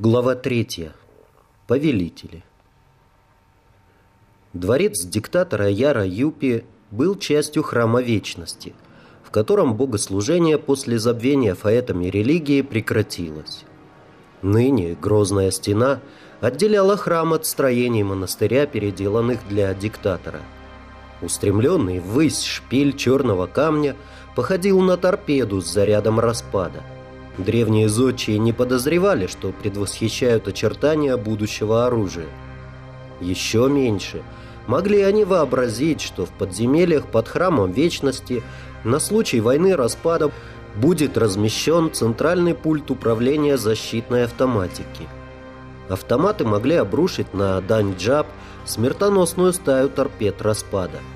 Глава третья. Повелители. Дворец диктатора Яра Юпи был частью храма Вечности, в котором богослужение после забвения фаэтами религии прекратилось. Ныне грозная стена отделяла храм от строений монастыря, переделанных для диктатора. Устремленный ввысь шпиль черного камня походил на торпеду с зарядом распада – Древние зодчие не подозревали, что предвосхищают очертания будущего оружия. Еще меньше могли они вообразить, что в подземельях под храмом Вечности на случай войны распада будет размещен центральный пульт управления защитной автоматики. Автоматы могли обрушить на Даньджаб смертоносную стаю торпед распада –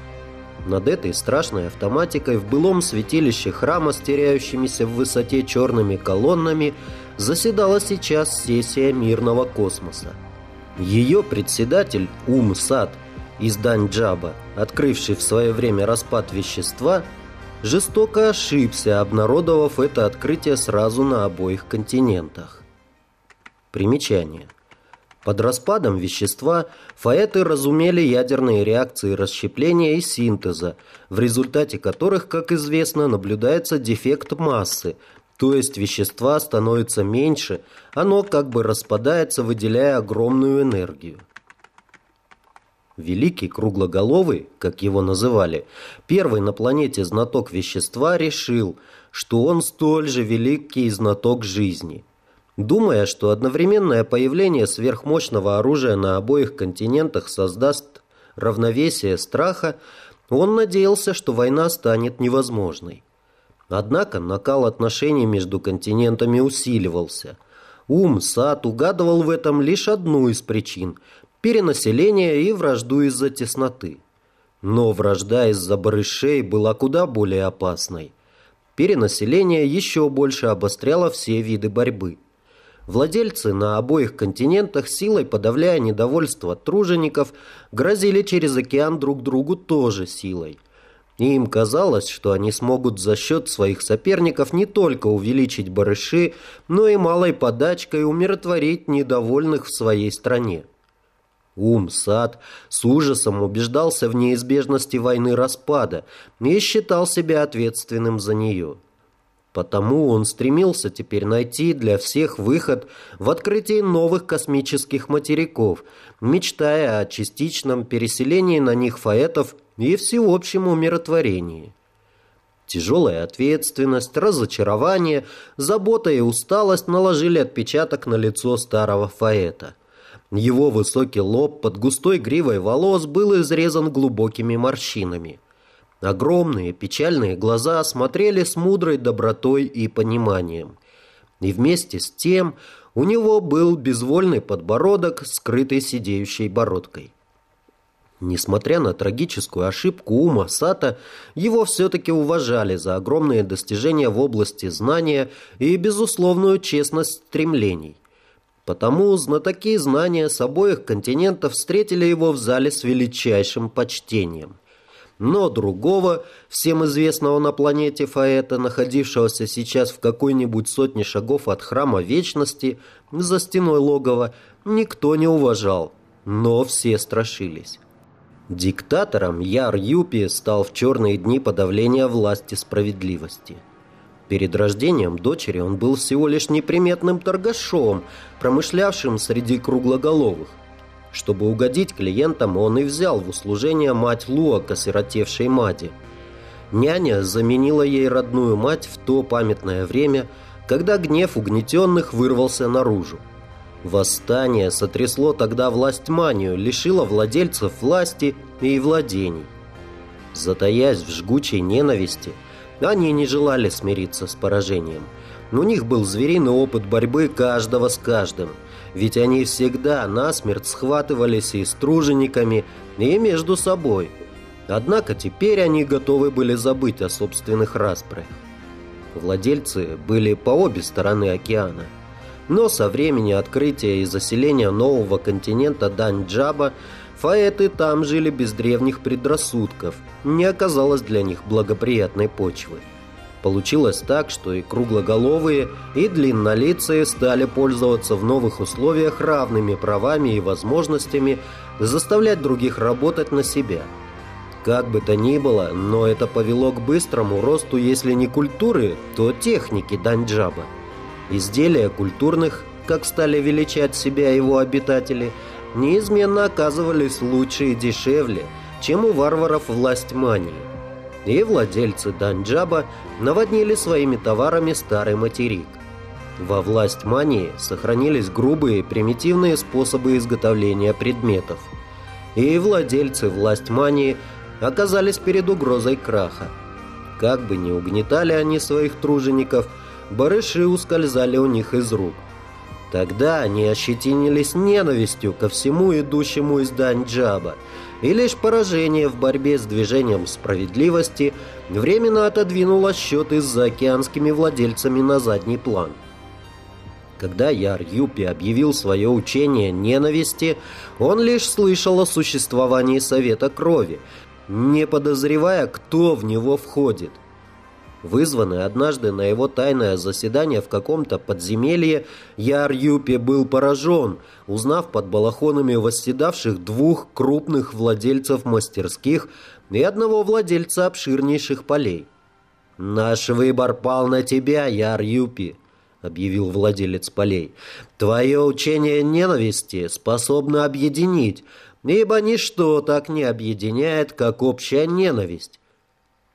над этой страшной автоматикой в былом святилище храма с теряющимися в высоте черными колоннами заседала сейчас сессия мирного космоса. Ее председатель Ум Сад из Даньджаба, открывший в свое время распад вещества, жестоко ошибся, обнародовав это открытие сразу на обоих континентах. Примечание – под распадом вещества фаэты разумели ядерные реакции расщепления и синтеза, в результате которых, как известно, наблюдается дефект массы, то есть вещества становится меньше, оно как бы распадается, выделяя огромную энергию. Великий круглоголовый, как его называли, первый на планете знаток вещества решил, что он столь же великий знаток жизни – Думая, что одновременное появление сверхмощного оружия на обоих континентах создаст равновесие страха, он надеялся, что война станет невозможной. Однако накал отношений между континентами усиливался. Ум Сад угадывал в этом лишь одну из причин – перенаселение и вражду из-за тесноты. Но вражда из-за барышей была куда более опасной. Перенаселение еще больше обостряло все виды борьбы – Владельцы на обоих континентах, силой подавляя недовольство тружеников, грозили через океан друг другу тоже силой. И им казалось, что они смогут за счет своих соперников не только увеличить барыши, но и малой подачкой умиротворить недовольных в своей стране. Ум Сад с ужасом убеждался в неизбежности войны распада и считал себя ответственным за нее. Потому он стремился теперь найти для всех выход в открытии новых космических материков, мечтая о частичном переселении на них фаэтов и всеобщем умиротворении. Тяжелая ответственность, разочарование, забота и усталость наложили отпечаток на лицо старого фаэта. Его высокий лоб под густой гривой волос был изрезан глубокими морщинами – Огромные печальные глаза смотрели с мудрой добротой и пониманием. И вместе с тем у него был безвольный подбородок, скрытый сидеющей бородкой. Несмотря на трагическую ошибку ума Сата, его все-таки уважали за огромные достижения в области знания и безусловную честность стремлений. Потому знатоки знания с обоих континентов встретили его в зале с величайшим почтением но другого, всем известного на планете Фаэта, находившегося сейчас в какой-нибудь сотне шагов от Храма Вечности, за стеной логова, никто не уважал, но все страшились. Диктатором Яр Юпи стал в черные дни подавления власти справедливости. Перед рождением дочери он был всего лишь неприметным торгашом, промышлявшим среди круглоголовых. Чтобы угодить клиентам, он и взял в услужение мать Луака, сиротевшей Мади. Няня заменила ей родную мать в то памятное время, когда гнев угнетенных вырвался наружу. Восстание сотрясло тогда власть манию, лишило владельцев власти и владений. Затаясь в жгучей ненависти, они не желали смириться с поражением. У них был звериный опыт борьбы каждого с каждым – ведь они всегда насмерть схватывались и с тружениками, и между собой. Однако теперь они готовы были забыть о собственных распрях. Владельцы были по обе стороны океана. Но со времени открытия и заселения нового континента Даньджаба фаэты там жили без древних предрассудков, не оказалось для них благоприятной почвы. Получилось так, что и круглоголовые, и длиннолицые стали пользоваться в новых условиях равными правами и возможностями заставлять других работать на себя. Как бы то ни было, но это повело к быстрому росту, если не культуры, то техники Данджаба. Изделия культурных, как стали величать себя его обитатели, неизменно оказывались лучше и дешевле, чем у варваров власть мании и владельцы Данджаба наводнили своими товарами старый материк. Во власть мании сохранились грубые, примитивные способы изготовления предметов. И владельцы власть мании оказались перед угрозой краха. Как бы ни угнетали они своих тружеников, барыши ускользали у них из рук. Тогда они ощетинились ненавистью ко всему идущему из Данджаба – и лишь поражение в борьбе с движением справедливости временно отодвинуло счеты с заокеанскими владельцами на задний план. Когда Яр Юпи объявил свое учение ненависти, он лишь слышал о существовании Совета Крови, не подозревая, кто в него входит. Вызванный однажды на его тайное заседание в каком-то подземелье, Яр Юпи был поражен, узнав под балахонами восседавших двух крупных владельцев мастерских и одного владельца обширнейших полей. «Наш выбор пал на тебя, Яр Юпи», — объявил владелец полей. «Твое учение ненависти способно объединить, ибо ничто так не объединяет, как общая ненависть.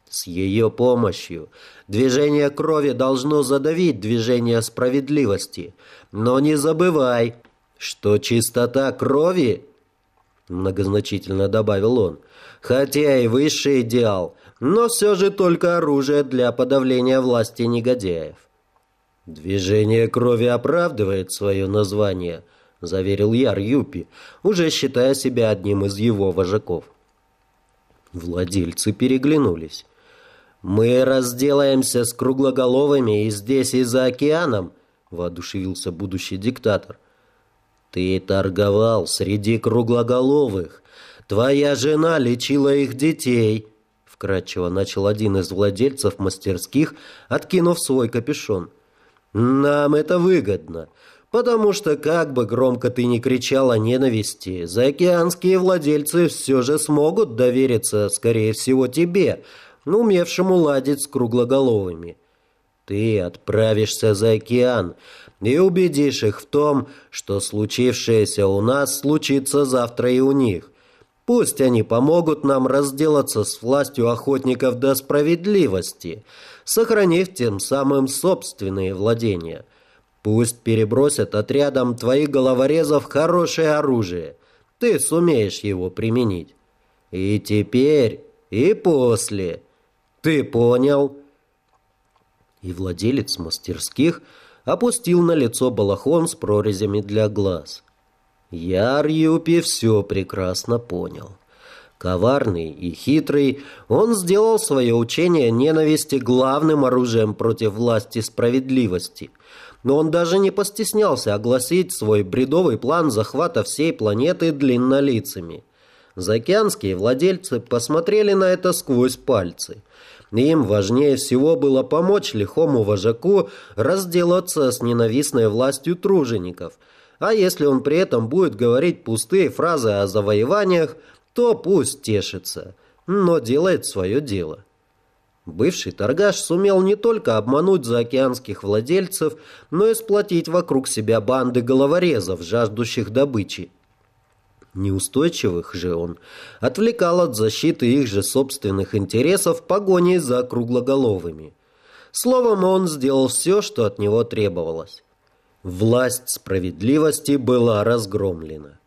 С ее помощью движение крови должно задавить движение справедливости. Но не забывай, что чистота крови, многозначительно добавил он, хотя и высший идеал, но все же только оружие для подавления власти негодяев. «Движение крови оправдывает свое название», — заверил Яр Юпи, уже считая себя одним из его вожаков. Владельцы переглянулись. «Мы разделаемся с круглоголовыми и здесь, и за океаном», — воодушевился будущий диктатор. «Ты торговал среди круглоголовых. Твоя жена лечила их детей», — вкратчиво начал один из владельцев мастерских, откинув свой капюшон. «Нам это выгодно». Потому что, как бы громко ты ни кричал о ненависти, заокеанские владельцы все же смогут довериться, скорее всего, тебе, умевшему ладить с круглоголовыми. Ты отправишься за океан и убедишь их в том, что случившееся у нас случится завтра и у них. Пусть они помогут нам разделаться с властью охотников до справедливости, сохранив тем самым собственные владения. Пусть перебросят отрядом твоих головорезов хорошее оружие. Ты сумеешь его применить. И теперь, и после – «Ты понял?» И владелец мастерских опустил на лицо балахон с прорезями для глаз. Яр Юпи все прекрасно понял. Коварный и хитрый, он сделал свое учение ненависти главным оружием против власти справедливости. Но он даже не постеснялся огласить свой бредовый план захвата всей планеты длиннолицами. Заокеанские владельцы посмотрели на это сквозь пальцы. Им важнее всего было помочь лихому вожаку разделаться с ненавистной властью тружеников. А если он при этом будет говорить пустые фразы о завоеваниях, то пусть тешится, но делает свое дело. Бывший торгаш сумел не только обмануть заокеанских владельцев, но и сплотить вокруг себя банды головорезов, жаждущих добычи. Неустойчивых же он отвлекал от защиты их же собственных интересов погоней за круглоголовыми. Словом, он сделал все, что от него требовалось. Власть справедливости была разгромлена.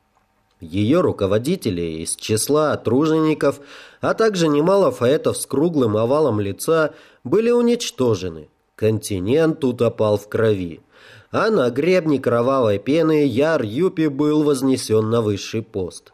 Ее руководители из числа тружеников, а также немало фаэтов с круглым овалом лица были уничтожены. Континент утопал в крови а на гребне кровавой пены Яр Юпи был вознесен на высший пост.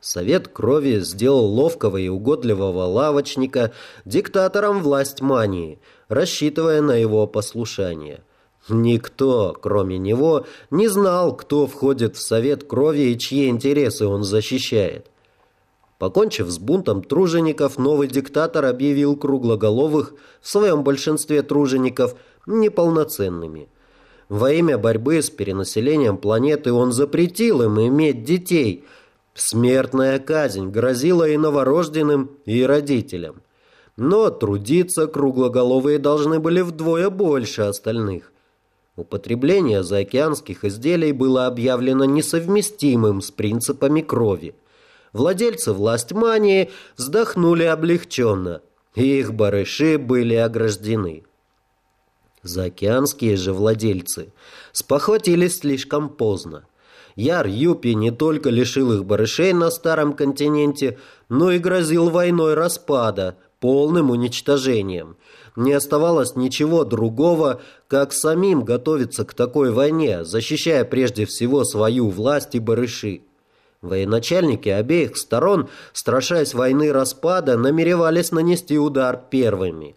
Совет крови сделал ловкого и угодливого лавочника диктатором власть мании, рассчитывая на его послушание. Никто, кроме него, не знал, кто входит в совет крови и чьи интересы он защищает. Покончив с бунтом тружеников, новый диктатор объявил круглоголовых, в своем большинстве тружеников, неполноценными. Во имя борьбы с перенаселением планеты он запретил им иметь детей. Смертная казнь грозила и новорожденным, и родителям. Но трудиться круглоголовые должны были вдвое больше остальных. Употребление заокеанских изделий было объявлено несовместимым с принципами крови. Владельцы властьмании вздохнули облегченно. Их барыши были ограждены. Заокеанские же владельцы спохватились слишком поздно. Яр Юпи не только лишил их барышей на Старом континенте, но и грозил войной распада, полным уничтожением. Не оставалось ничего другого, как самим готовиться к такой войне, защищая прежде всего свою власть и барыши. Военачальники обеих сторон, страшась войны распада, намеревались нанести удар первыми.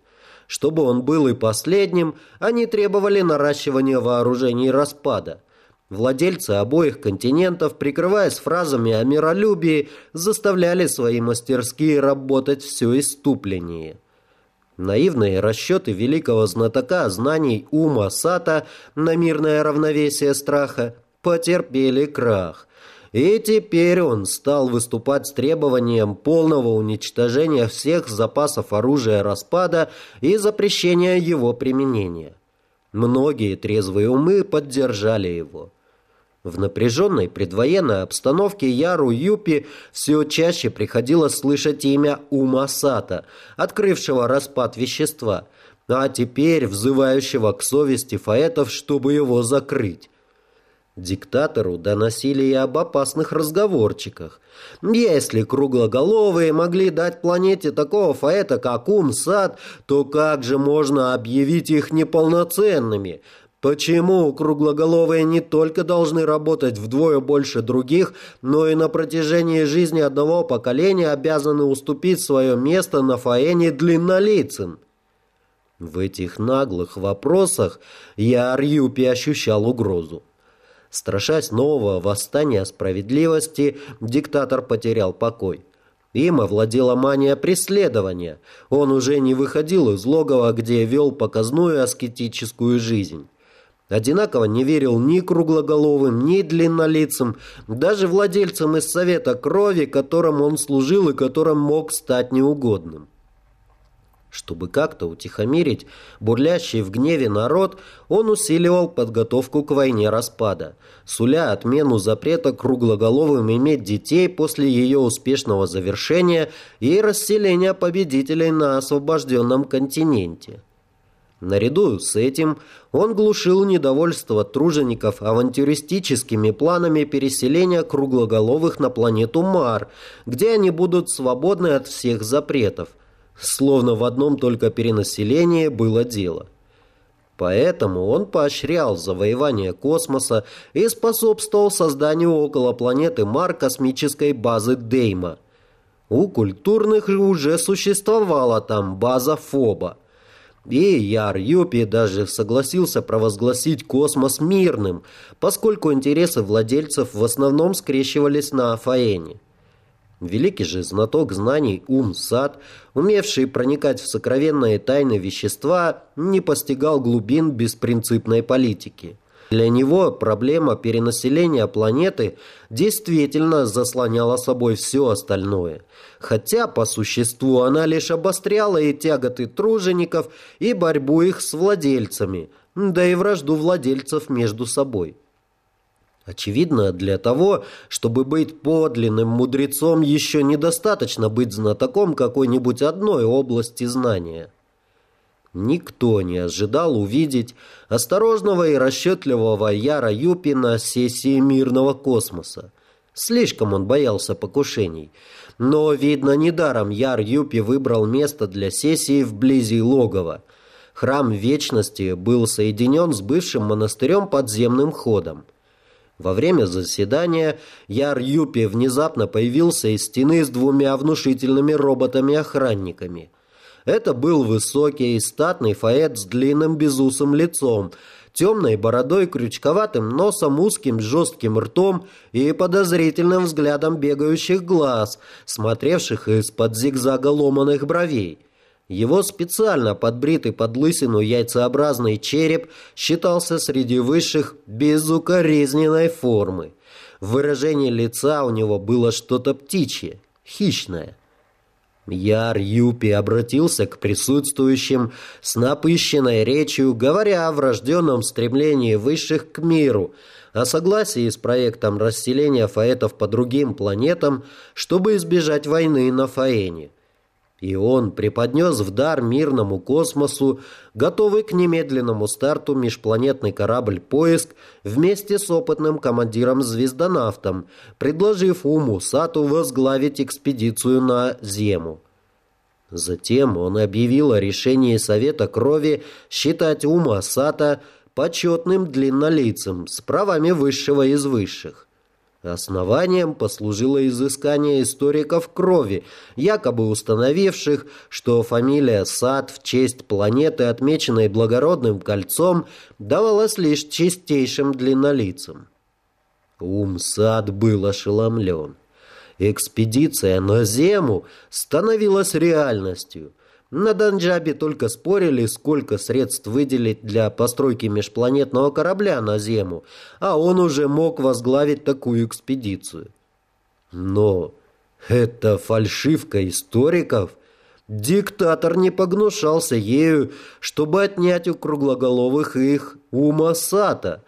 Чтобы он был и последним, они требовали наращивания вооружений распада. Владельцы обоих континентов, прикрываясь фразами о миролюбии, заставляли свои мастерские работать все иступленнее. Наивные расчеты великого знатока знаний Ума Сата на мирное равновесие страха потерпели крах. И теперь он стал выступать с требованием полного уничтожения всех запасов оружия распада и запрещения его применения. Многие трезвые умы поддержали его. В напряженной предвоенной обстановке Яру Юпи все чаще приходилось слышать имя Умасата, открывшего распад вещества, а теперь взывающего к совести фаэтов, чтобы его закрыть. Диктатору доносили и об опасных разговорчиках. Если круглоголовые могли дать планете такого фаэта, как Ум-Сад, то как же можно объявить их неполноценными? Почему круглоголовые не только должны работать вдвое больше других, но и на протяжении жизни одного поколения обязаны уступить свое место на фаэне длиннолицым? В этих наглых вопросах я Арьюпи ощущал угрозу. Страшась нового восстания справедливости, диктатор потерял покой. Им овладела мания преследования. Он уже не выходил из логова, где вел показную аскетическую жизнь. Одинаково не верил ни круглоголовым, ни длиннолицым, даже владельцам из Совета Крови, которым он служил и которым мог стать неугодным. Чтобы как-то утихомирить бурлящий в гневе народ, он усиливал подготовку к войне распада, суля отмену запрета круглоголовым иметь детей после ее успешного завершения и расселения победителей на освобожденном континенте. Наряду с этим он глушил недовольство тружеников авантюристическими планами переселения круглоголовых на планету Мар, где они будут свободны от всех запретов – словно в одном только перенаселении было дело. Поэтому он поощрял завоевание космоса и способствовал созданию около планеты Мар космической базы Дейма. У культурных уже существовала там база Фоба. И Яр Юпи даже согласился провозгласить космос мирным, поскольку интересы владельцев в основном скрещивались на Афаэне. Великий же знаток знаний ум сад, умевший проникать в сокровенные тайны вещества, не постигал глубин беспринципной политики. Для него проблема перенаселения планеты действительно заслоняла собой все остальное, хотя по существу она лишь обостряла и тяготы тружеников, и борьбу их с владельцами, да и вражду владельцев между собой. Очевидно, для того, чтобы быть подлинным мудрецом, еще недостаточно быть знатоком какой-нибудь одной области знания. Никто не ожидал увидеть осторожного и расчетливого Яра Юпи на сессии мирного космоса. Слишком он боялся покушений. Но, видно, недаром Яр Юпи выбрал место для сессии вблизи логова. Храм Вечности был соединен с бывшим монастырем подземным ходом. Во время заседания Яр Юпи внезапно появился из стены с двумя внушительными роботами-охранниками. Это был высокий и статный Фаэт с длинным безусым лицом, темной бородой, крючковатым носом, узким жестким ртом и подозрительным взглядом бегающих глаз, смотревших из-под зигзага ломаных бровей. Его специально подбритый под лысину яйцеобразный череп считался среди высших безукоризненной формы. В выражении лица у него было что-то птичье, хищное. Яр Юпи обратился к присутствующим с напыщенной речью, говоря о врожденном стремлении высших к миру, о согласии с проектом расселения фаэтов по другим планетам, чтобы избежать войны на Фаэне. И он преподнес в дар мирному космосу, готовый к немедленному старту межпланетный корабль «Поиск» вместе с опытным командиром-звездонавтом, предложив Уму Сату возглавить экспедицию на Зему. Затем он объявил о решении Совета Крови считать Ума Сата почетным длиннолицем с правами высшего из высших. Основанием послужило изыскание историков крови, якобы установивших, что фамилия Сад в честь планеты, отмеченной благородным кольцом, давалась лишь чистейшим длиннолицам. Ум Сад был ошеломлен. Экспедиция на Зему становилась реальностью – на Данджабе только спорили, сколько средств выделить для постройки межпланетного корабля на Зему, а он уже мог возглавить такую экспедицию. Но это фальшивка историков. Диктатор не погнушался ею, чтобы отнять у круглоголовых их ума сата.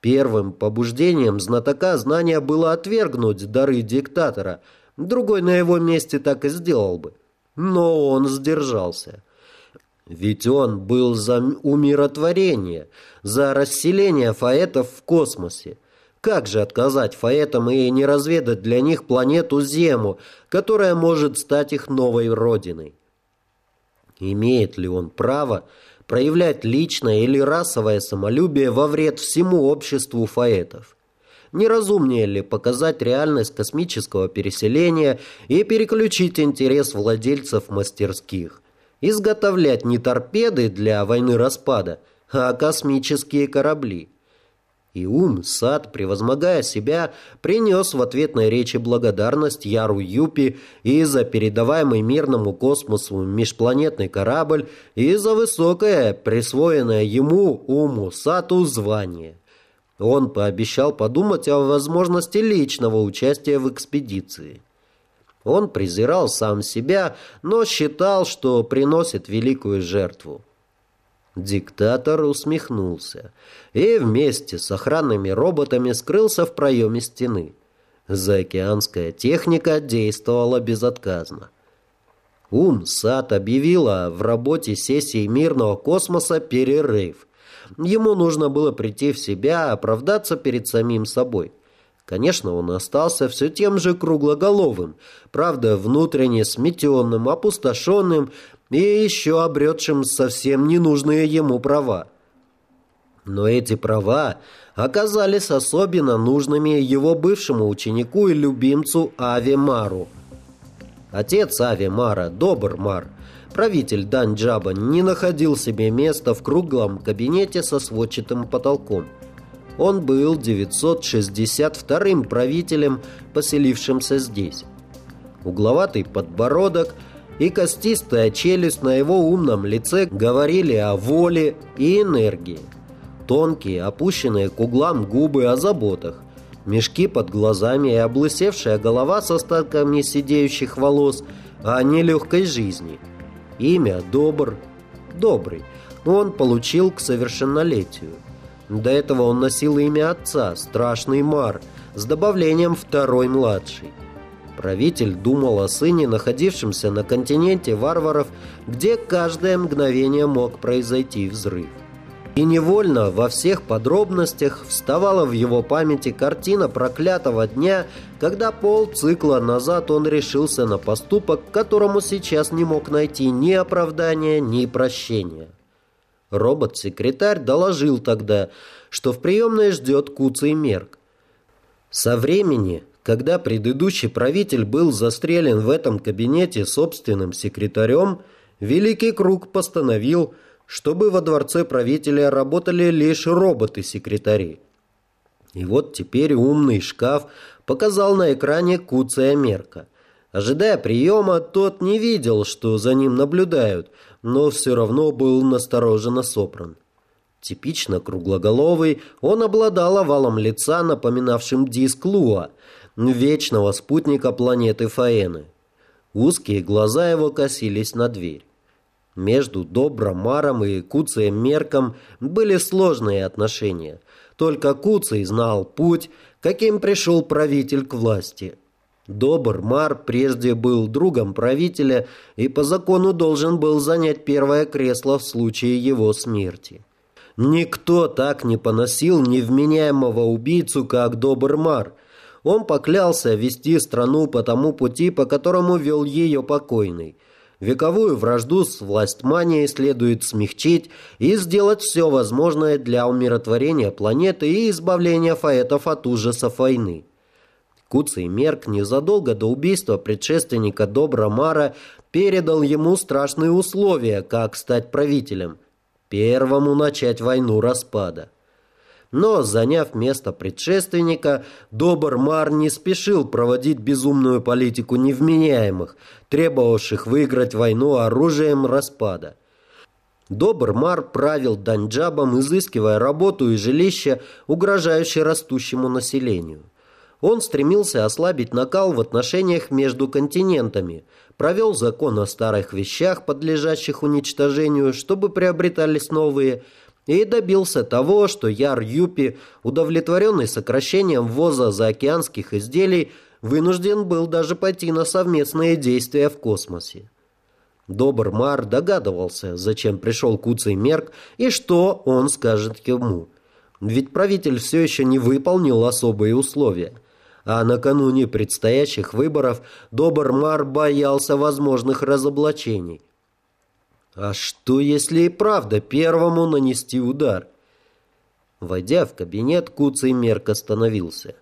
Первым побуждением знатока знания было отвергнуть дары диктатора. Другой на его месте так и сделал бы. Но он сдержался. Ведь он был за умиротворение, за расселение фаэтов в космосе. Как же отказать фаэтам и не разведать для них планету Зему, которая может стать их новой родиной? Имеет ли он право проявлять личное или расовое самолюбие во вред всему обществу фаэтов? Неразумнее ли показать реальность космического переселения и переключить интерес владельцев мастерских? Изготовлять не торпеды для войны распада, а космические корабли. И ум, сад, превозмогая себя, принес в ответной речи благодарность Яру Юпи и за передаваемый мирному космосу межпланетный корабль, и за высокое, присвоенное ему, уму, сату, звание. Он пообещал подумать о возможности личного участия в экспедиции. Он презирал сам себя, но считал, что приносит великую жертву. Диктатор усмехнулся и вместе с охранными роботами скрылся в проеме стены. Заокеанская техника действовала безотказно. Ум Сат объявила в работе сессии мирного космоса перерыв – Ему нужно было прийти в себя, оправдаться перед самим собой. Конечно, он остался все тем же круглоголовым, правда, внутренне сметенным, опустошенным и еще обретшим совсем ненужные ему права. Но эти права оказались особенно нужными его бывшему ученику и любимцу Ави Мару. Отец Ави Мара, Добр Мар, Правитель Данджаба не находил себе места в круглом кабинете со сводчатым потолком. Он был 962-м правителем, поселившимся здесь. Угловатый подбородок и костистая челюсть на его умном лице говорили о воле и энергии. Тонкие, опущенные к углам губы о заботах, мешки под глазами и облысевшая голова с остатками сидеющих волос о нелегкой жизни – Имя Добр, Добрый, он получил к совершеннолетию. До этого он носил имя отца, Страшный Мар, с добавлением второй младший. Правитель думал о сыне, находившемся на континенте варваров, где каждое мгновение мог произойти взрыв. И невольно во всех подробностях вставала в его памяти картина проклятого дня, когда полцикла назад он решился на поступок, которому сейчас не мог найти ни оправдания, ни прощения. Робот-секретарь доложил тогда, что в приемной ждет Куцый Мерк. Со времени, когда предыдущий правитель был застрелен в этом кабинете собственным секретарем, Великий Круг постановил, чтобы во дворце правителя работали лишь роботы-секретари. И вот теперь умный шкаф показал на экране Куция Мерка. Ожидая приема, тот не видел, что за ним наблюдают, но все равно был настороженно сопран. Типично круглоголовый, он обладал овалом лица, напоминавшим диск Луа, вечного спутника планеты Фаэны. Узкие глаза его косились на дверь. Между Добромаром и Куцием Мерком были сложные отношения. Только Куций знал путь, каким пришел правитель к власти. Добр Мар прежде был другом правителя и по закону должен был занять первое кресло в случае его смерти. Никто так не поносил невменяемого убийцу, как Добрмар. Он поклялся вести страну по тому пути, по которому вел ее покойный. Вековую вражду с властьманией следует смягчить и сделать все возможное для умиротворения планеты и избавления фаэтов от ужасов войны. Куций Мерк незадолго до убийства предшественника Добромара передал ему страшные условия, как стать правителем – первому начать войну распада. Но, заняв место предшественника, Добр-Мар не спешил проводить безумную политику невменяемых, требовавших выиграть войну оружием распада. Добр-Мар правил Данджабом, изыскивая работу и жилище, угрожающие растущему населению. Он стремился ослабить накал в отношениях между континентами, провел закон о старых вещах, подлежащих уничтожению, чтобы приобретались новые, и добился того, что Яр Юпи, удовлетворенный сокращением ввоза заокеанских изделий, вынужден был даже пойти на совместные действия в космосе. Добр Мар догадывался, зачем пришел Куций Мерк и что он скажет ему. Ведь правитель все еще не выполнил особые условия – а накануне предстоящих выборов Добр-Мар боялся возможных разоблачений. А что, если и правда первому нанести удар? Войдя в кабинет, Куцый Мерк остановился.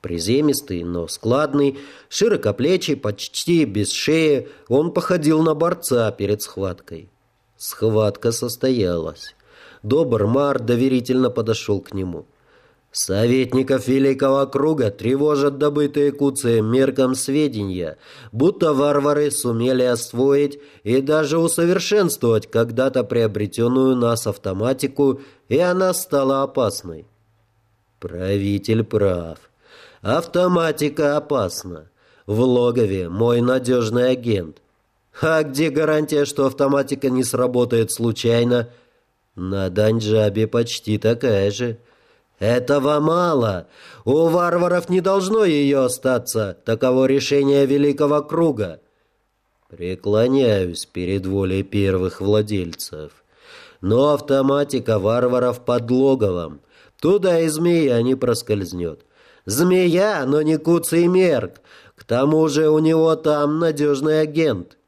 Приземистый, но складный, широкоплечий, почти без шеи, он походил на борца перед схваткой. Схватка состоялась. Добр-Мар доверительно подошел к нему. Советников Великого Круга тревожат добытые куцием мерком сведения, будто варвары сумели освоить и даже усовершенствовать когда-то приобретенную нас автоматику, и она стала опасной. Правитель прав. Автоматика опасна. В логове мой надежный агент. А где гарантия, что автоматика не сработает случайно? На Данджабе почти такая же. Этого мало. У варваров не должно ее остаться. Таково решение Великого Круга. Преклоняюсь перед волей первых владельцев. Но автоматика варваров под логовом. Туда и змея не проскользнет. Змея, но не куцый мерк. К тому же у него там надежный агент.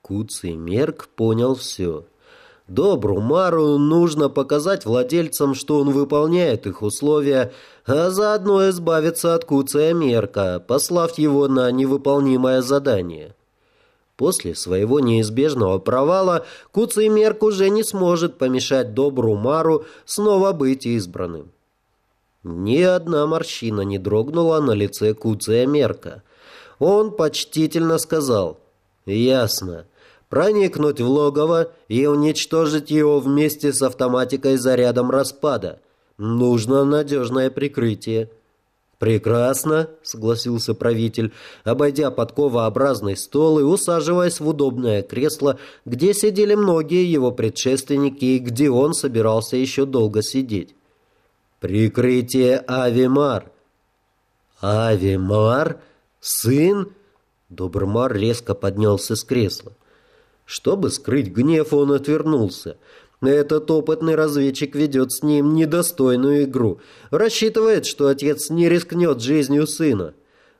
Куцый мерк понял все. Добру Мару нужно показать владельцам, что он выполняет их условия, а заодно избавиться от Куция Мерка, послав его на невыполнимое задание. После своего неизбежного провала Куций Мерк уже не сможет помешать Добру Мару снова быть избранным. Ни одна морщина не дрогнула на лице Куция Мерка. Он почтительно сказал «Ясно» проникнуть в логово и уничтожить его вместе с автоматикой зарядом распада. Нужно надежное прикрытие. «Прекрасно», — согласился правитель, обойдя подковообразный стол и усаживаясь в удобное кресло, где сидели многие его предшественники и где он собирался еще долго сидеть. «Прикрытие Авимар». «Авимар? Сын?» Добрмар резко поднялся с кресла. Чтобы скрыть гнев, он отвернулся. Этот опытный разведчик ведет с ним недостойную игру. Рассчитывает, что отец не рискнет жизнью сына.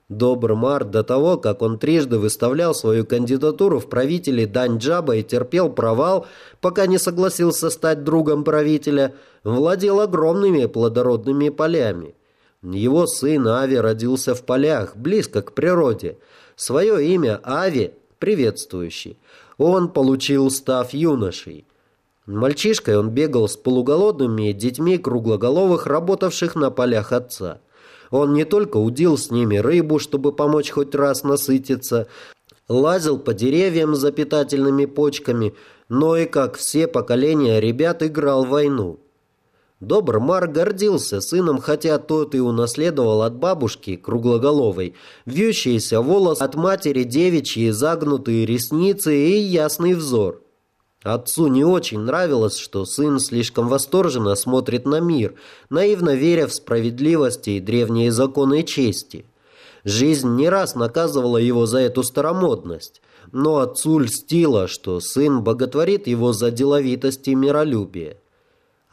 Добр Мар до того, как он трижды выставлял свою кандидатуру в правители Даньджаба и терпел провал, пока не согласился стать другом правителя, владел огромными плодородными полями. Его сын Ави родился в полях, близко к природе. Свое имя Ави – приветствующий. Он получил став юношей. Мальчишкой он бегал с полуголодными детьми круглоголовых, работавших на полях отца. Он не только удил с ними рыбу, чтобы помочь хоть раз насытиться, лазил по деревьям за питательными почками, но и, как все поколения ребят, играл в войну. Добр Мар гордился сыном, хотя тот и унаследовал от бабушки, круглоголовой, вьющиеся волос от матери девичьи, загнутые ресницы и ясный взор. Отцу не очень нравилось, что сын слишком восторженно смотрит на мир, наивно веря в справедливость и древние законы чести. Жизнь не раз наказывала его за эту старомодность, но отцу льстило, что сын боготворит его за деловитость и миролюбие.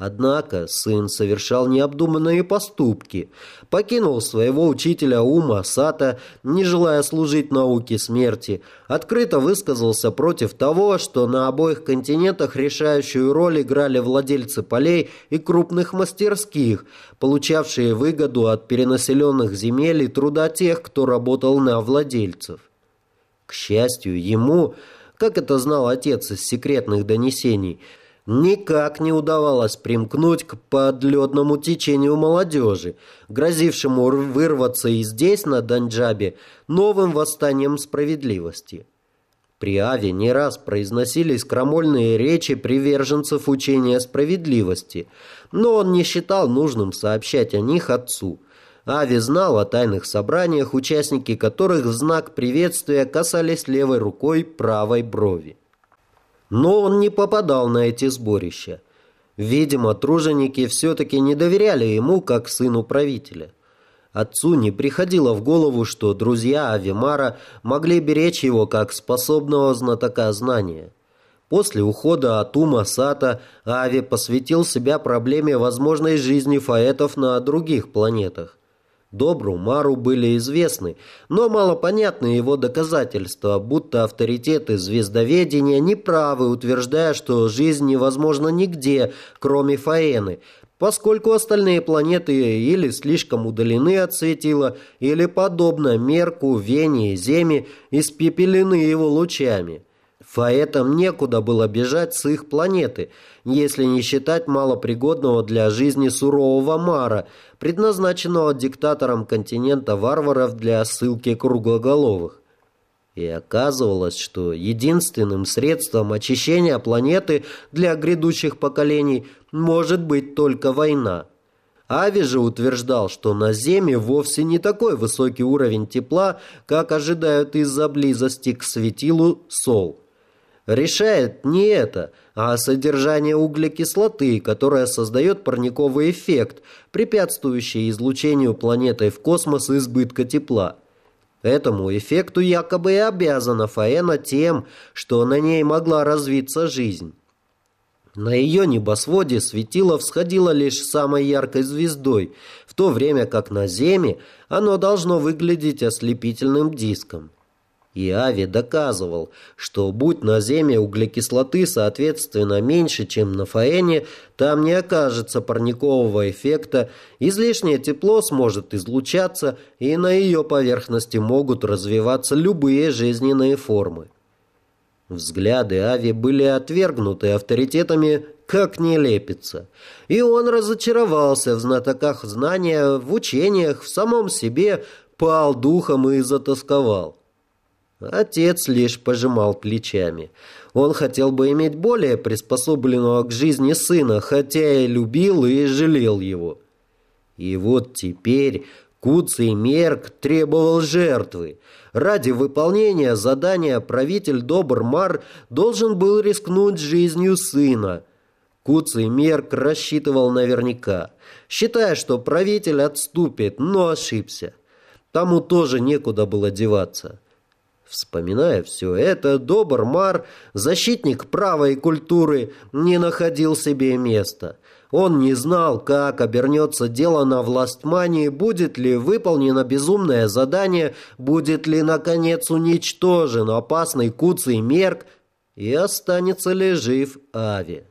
Однако сын совершал необдуманные поступки, покинул своего учителя Ума Сата, не желая служить науке смерти, открыто высказался против того, что на обоих континентах решающую роль играли владельцы полей и крупных мастерских, получавшие выгоду от перенаселенных земель и труда тех, кто работал на владельцев. К счастью, ему, как это знал отец из секретных донесений, никак не удавалось примкнуть к подледному течению молодежи, грозившему вырваться и здесь, на Данджабе, новым восстанием справедливости. При Аве не раз произносились крамольные речи приверженцев учения справедливости, но он не считал нужным сообщать о них отцу. Ави знал о тайных собраниях, участники которых в знак приветствия касались левой рукой правой брови. Но он не попадал на эти сборища. Видимо, труженики все-таки не доверяли ему, как сыну правителя. Отцу не приходило в голову, что друзья Авимара могли беречь его как способного знатока знания. После ухода от Ума Сата Ави посвятил себя проблеме возможной жизни фаэтов на других планетах. Добру Мару были известны, но малопонятны его доказательства, будто авторитеты звездоведения неправы, утверждая, что жизнь невозможна нигде, кроме Фаэны, поскольку остальные планеты или слишком удалены от светила, или, подобно Мерку, Вене и Земе, испепелены его лучами. Фаэтам некуда было бежать с их планеты, если не считать малопригодного для жизни сурового Мара, предназначенного диктатором континента варваров для ссылки круглоголовых. И оказывалось, что единственным средством очищения планеты для грядущих поколений может быть только война. Ави же утверждал, что на Земле вовсе не такой высокий уровень тепла, как ожидают из-за близости к светилу Сол решает не это, а содержание углекислоты, которое создает парниковый эффект, препятствующий излучению планетой в космос избытка тепла. Этому эффекту якобы и обязана Фаэна тем, что на ней могла развиться жизнь. На ее небосводе светило всходило лишь самой яркой звездой, в то время как на Земле оно должно выглядеть ослепительным диском. И Ави доказывал, что будь на Земле углекислоты соответственно меньше, чем на Фаэне, там не окажется парникового эффекта, излишнее тепло сможет излучаться, и на ее поверхности могут развиваться любые жизненные формы. Взгляды Ави были отвергнуты авторитетами как не лепится. И он разочаровался в знатоках знания, в учениях, в самом себе, пал духом и затасковал. Отец лишь пожимал плечами. Он хотел бы иметь более приспособленного к жизни сына, хотя и любил и жалел его. И вот теперь Куцый Мерк требовал жертвы. Ради выполнения задания правитель Добр-Мар должен был рискнуть жизнью сына. Куцый Мерк рассчитывал наверняка, считая, что правитель отступит, но ошибся. Тому тоже некуда было деваться. Вспоминая все это, Добр Мар, защитник права и культуры, не находил себе места. Он не знал, как обернется дело на властмании, будет ли выполнено безумное задание, будет ли, наконец, уничтожен опасный Куцый Мерк и останется ли жив Ави.